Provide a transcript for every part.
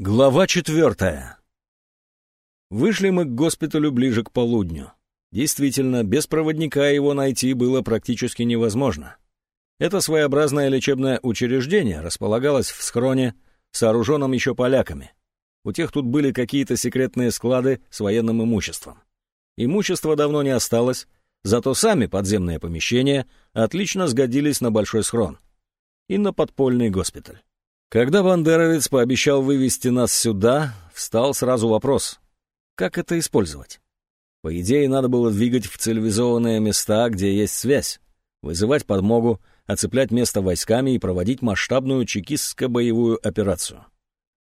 Глава четвертая. Вышли мы к госпиталю ближе к полудню. Действительно, без проводника его найти было практически невозможно. Это своеобразное лечебное учреждение располагалось в схроне, сооруженном еще поляками. У тех тут были какие-то секретные склады с военным имуществом. Имущества давно не осталось, зато сами подземные помещения отлично сгодились на большой схрон и на подпольный госпиталь. Когда бандеровец пообещал вывести нас сюда, встал сразу вопрос, как это использовать? По идее, надо было двигать в цивилизованные места, где есть связь, вызывать подмогу, оцеплять место войсками и проводить масштабную чекистско-боевую операцию.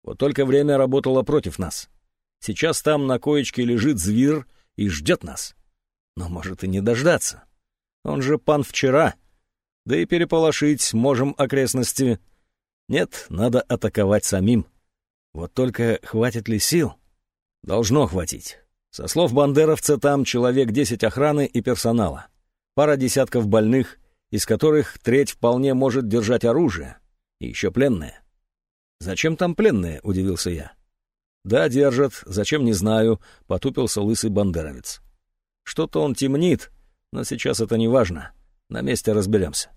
Вот только время работало против нас. Сейчас там на коечке лежит зверь и ждет нас. Но может и не дождаться. Он же пан вчера. Да и переполошить можем окрестности — нет, надо атаковать самим. Вот только хватит ли сил? Должно хватить. Со слов бандеровца, там человек 10 охраны и персонала. Пара десятков больных, из которых треть вполне может держать оружие. И еще пленные. «Зачем там пленные?» — удивился я. «Да, держат. Зачем, не знаю», — потупился лысый бандеровец. «Что-то он темнит, но сейчас это не важно. На месте разберемся».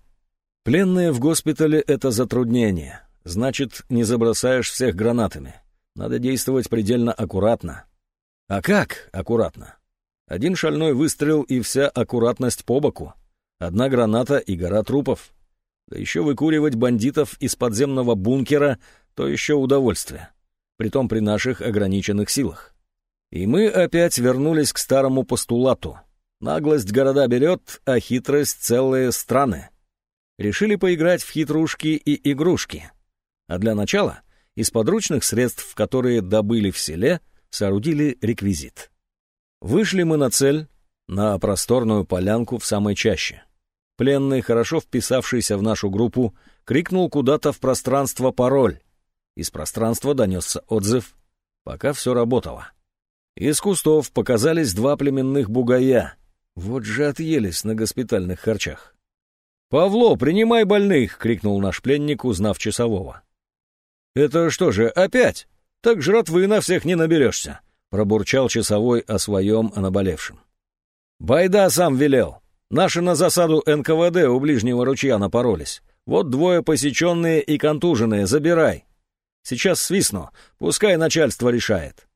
Пленные в госпитале — это затруднение. Значит, не забросаешь всех гранатами. Надо действовать предельно аккуратно. А как аккуратно? Один шальной выстрел и вся аккуратность по боку. Одна граната и гора трупов. Да еще выкуривать бандитов из подземного бункера — то еще удовольствие. Притом при наших ограниченных силах. И мы опять вернулись к старому постулату. Наглость города берет, а хитрость — целые страны решили поиграть в хитрушки и игрушки. А для начала из подручных средств, которые добыли в селе, соорудили реквизит. Вышли мы на цель, на просторную полянку в самой чаще. Пленный, хорошо вписавшийся в нашу группу, крикнул куда-то в пространство пароль. Из пространства донесся отзыв. Пока все работало. Из кустов показались два племенных бугая. Вот же отъелись на госпитальных харчах. «Павло, принимай больных!» — крикнул наш пленник, узнав часового. «Это что же, опять? Так жратвы на всех не наберешься!» — пробурчал часовой о своем о наболевшем. «Байда сам велел. Наши на засаду НКВД у ближнего ручья напоролись. Вот двое посеченные и контуженные, забирай. Сейчас свистну, пускай начальство решает».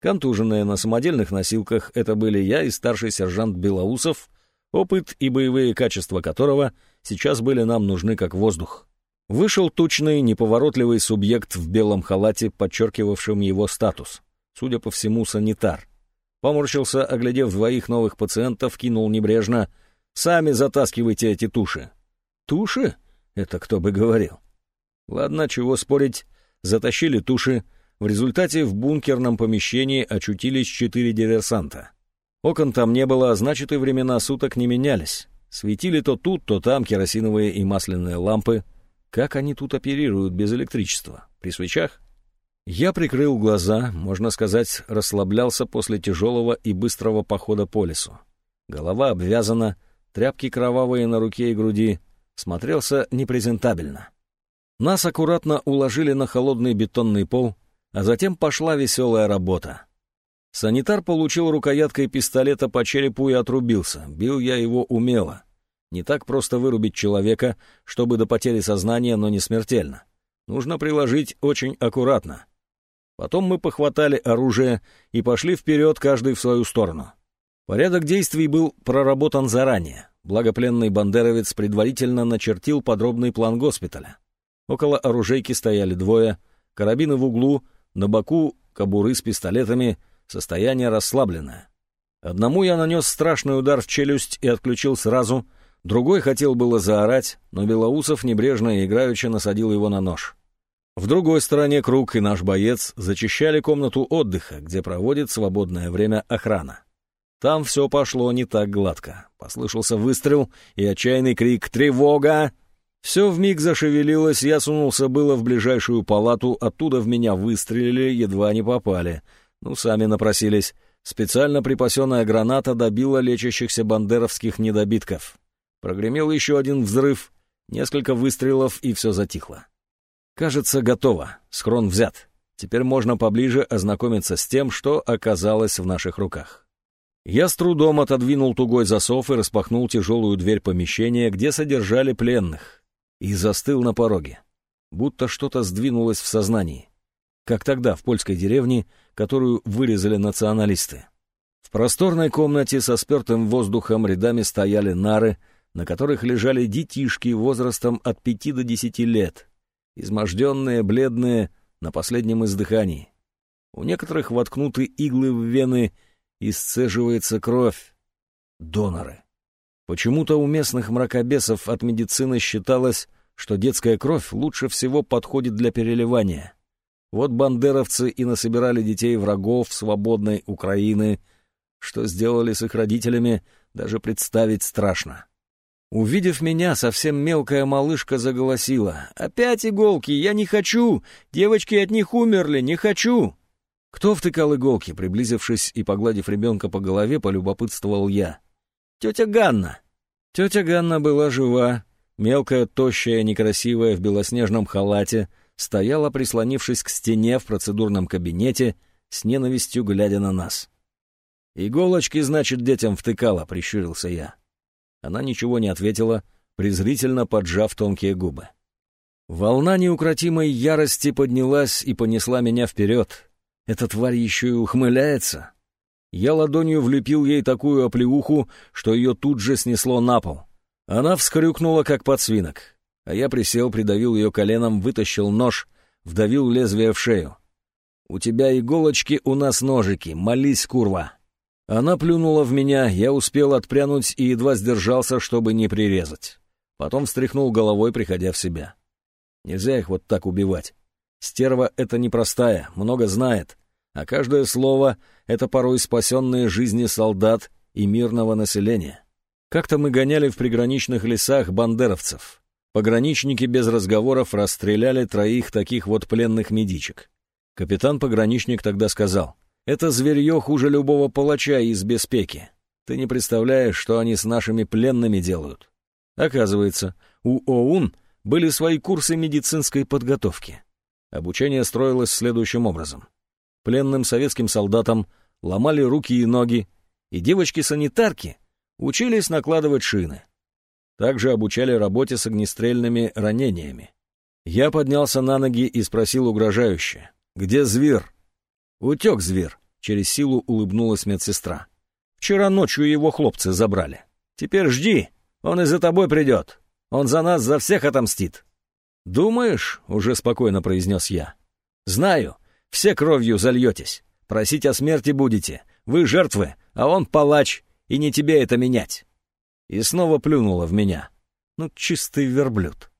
Контуженные на самодельных носилках — это были я и старший сержант Белоусов — опыт и боевые качества которого сейчас были нам нужны как воздух. Вышел тучный, неповоротливый субъект в белом халате, подчеркивавшем его статус. Судя по всему, санитар. Поморщился, оглядев двоих новых пациентов, кинул небрежно. «Сами затаскивайте эти туши». «Туши? Это кто бы говорил?» Ладно, чего спорить. Затащили туши. В результате в бункерном помещении очутились четыре диверсанта. Окон там не было, а значит и времена суток не менялись. Светили то тут, то там керосиновые и масляные лампы. Как они тут оперируют без электричества? При свечах? Я прикрыл глаза, можно сказать, расслаблялся после тяжелого и быстрого похода по лесу. Голова обвязана, тряпки кровавые на руке и груди. Смотрелся непрезентабельно. Нас аккуратно уложили на холодный бетонный пол, а затем пошла веселая работа. Санитар получил рукояткой пистолета по черепу и отрубился. Бил я его умело. Не так просто вырубить человека, чтобы до потери сознания, но не смертельно. Нужно приложить очень аккуратно. Потом мы похватали оружие и пошли вперед, каждый в свою сторону. Порядок действий был проработан заранее. Благопленный бандеровец предварительно начертил подробный план госпиталя. Около оружейки стояли двое, карабины в углу, на боку кобуры с пистолетами — Состояние расслабленное. Одному я нанес страшный удар в челюсть и отключил сразу, другой хотел было заорать, но Белоусов небрежно и играючи насадил его на нож. В другой стороне круг и наш боец зачищали комнату отдыха, где проводит свободное время охрана. Там все пошло не так гладко. Послышался выстрел и отчаянный крик «Тревога!». Все вмиг зашевелилось, я сунулся было в ближайшую палату, оттуда в меня выстрелили, едва не попали — ну, сами напросились. Специально припасенная граната добила лечащихся бандеровских недобитков. Прогремел еще один взрыв, несколько выстрелов, и все затихло. Кажется, готово. Схрон взят. Теперь можно поближе ознакомиться с тем, что оказалось в наших руках. Я с трудом отодвинул тугой засов и распахнул тяжелую дверь помещения, где содержали пленных, и застыл на пороге, будто что-то сдвинулось в сознании, как тогда в польской деревне, которую вырезали националисты. В просторной комнате со спертым воздухом рядами стояли нары, на которых лежали детишки возрастом от пяти до десяти лет, изможденные, бледные, на последнем издыхании. У некоторых воткнуты иглы в вены, и сцеживается кровь. Доноры. Почему-то у местных мракобесов от медицины считалось, что детская кровь лучше всего подходит для переливания. Вот бандеровцы и насобирали детей врагов свободной Украины. Что сделали с их родителями, даже представить страшно. Увидев меня, совсем мелкая малышка заголосила. «Опять иголки! Я не хочу! Девочки от них умерли! Не хочу!» Кто втыкал иголки? Приблизившись и погладив ребенка по голове, полюбопытствовал я. «Тетя Ганна!» Тетя Ганна была жива, мелкая, тощая, некрасивая, в белоснежном халате, стояла, прислонившись к стене в процедурном кабинете, с ненавистью глядя на нас. «Иголочки, значит, детям втыкала», — прищурился я. Она ничего не ответила, презрительно поджав тонкие губы. Волна неукротимой ярости поднялась и понесла меня вперед. Эта тварь еще и ухмыляется. Я ладонью влепил ей такую оплеуху, что ее тут же снесло на пол. Она вскрюкнула, как подсвинок. А я присел, придавил ее коленом, вытащил нож, вдавил лезвие в шею. «У тебя иголочки, у нас ножики, молись, курва!» Она плюнула в меня, я успел отпрянуть и едва сдержался, чтобы не прирезать. Потом встряхнул головой, приходя в себя. Нельзя их вот так убивать. Стерва — это непростая, много знает, а каждое слово — это порой спасенные жизни солдат и мирного населения. Как-то мы гоняли в приграничных лесах бандеровцев. Пограничники без разговоров расстреляли троих таких вот пленных медичек. Капитан-пограничник тогда сказал — это зверье хуже любого палача из беспеки. Ты не представляешь, что они с нашими пленными делают. Оказывается, у ОУН были свои курсы медицинской подготовки. Обучение строилось следующим образом. Пленным советским солдатам ломали руки и ноги, и девочки-санитарки учились накладывать шины. Также обучали работе с огнестрельными ранениями. Я поднялся на ноги и спросил угрожающе, «Где зверь?» «Утек зверь», — через силу улыбнулась медсестра. «Вчера ночью его хлопцы забрали. Теперь жди, он и за тобой придет. Он за нас, за всех отомстит». «Думаешь?» — уже спокойно произнес я. «Знаю, все кровью зальетесь. Просить о смерти будете. Вы жертвы, а он палач, и не тебе это менять». И снова плюнула в меня. Ну, чистый верблюд.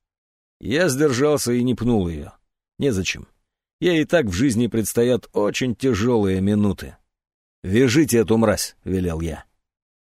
Я сдержался и не пнул ее. Незачем. Ей и так в жизни предстоят очень тяжелые минуты. «Вяжите эту мразь», — велел я.